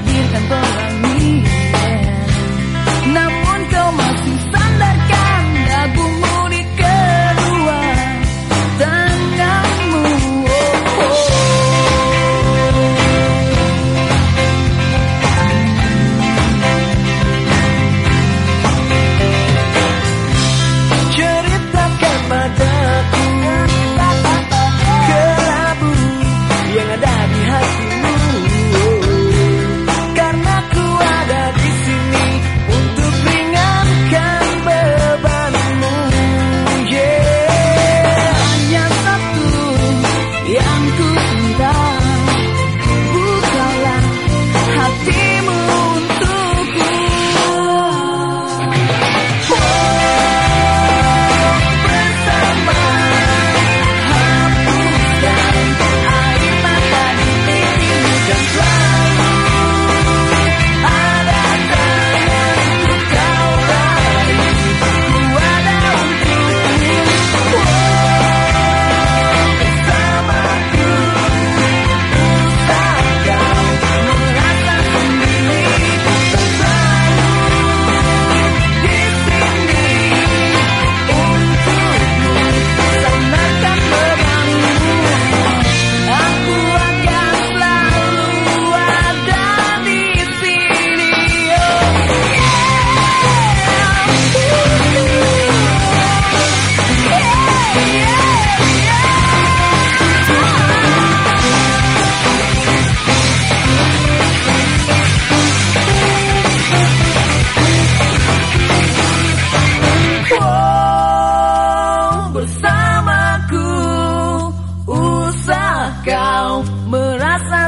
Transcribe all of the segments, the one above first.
salir cantando.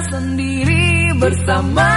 Sendiri bersama